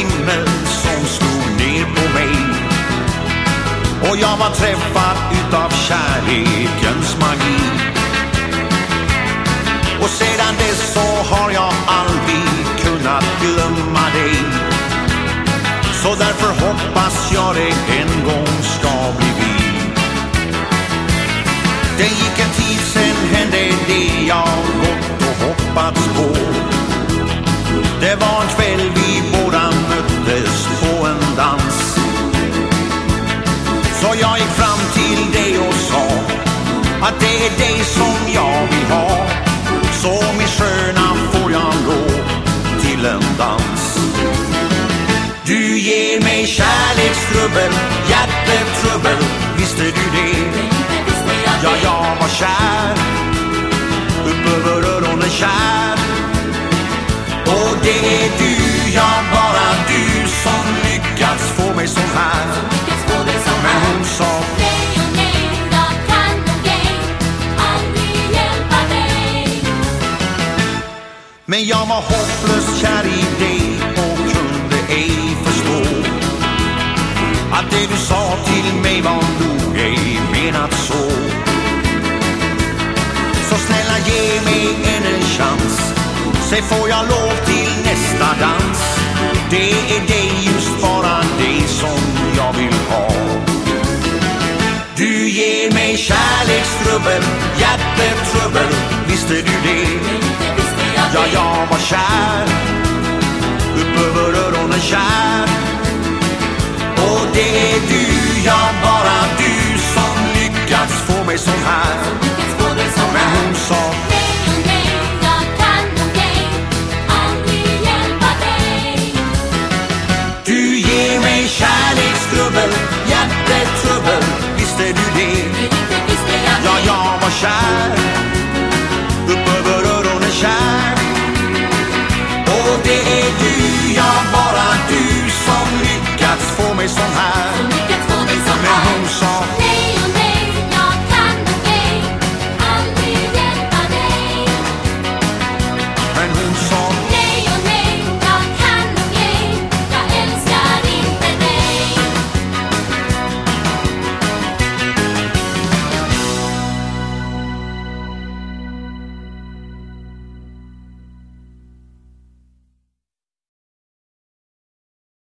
himmel som slog ner på mig. Och jag var träffad utav kärlekens magi. Och sedan dess så har jag aldrig kunnat glömma dig. Så därför hoppas jag det en gång ska bli vi. Det gick en tid sen hände det jag gått och hoppats på. Det var en Så jag gick fram till dig och sa att det är dig som jag vill ha. Så min sköna får jag lov till en dans. Du ger mig kärlekstrubbel, hjärtetrubbel, visste du det? Ja, jag var kär, upp Men jag var hopplöst kär i dig och kunde ej förstå att det du sa till mig var nog ej menat så. Så snälla ge mig än en chans, se får jag lov till nästa dans. Det är dig, just bara dig som jag vill ha. Du ger mig kärlekstrubbel, hjärtetrubbel, visste du det? Ja, jag var kär, upp över öronen kär. Och det är du, ja bara du som lyckats få mig så här. Men hon sa Du ger mig kärlekstrubbel, hjärtetrubbel, visste du det? Ja, jag var kär,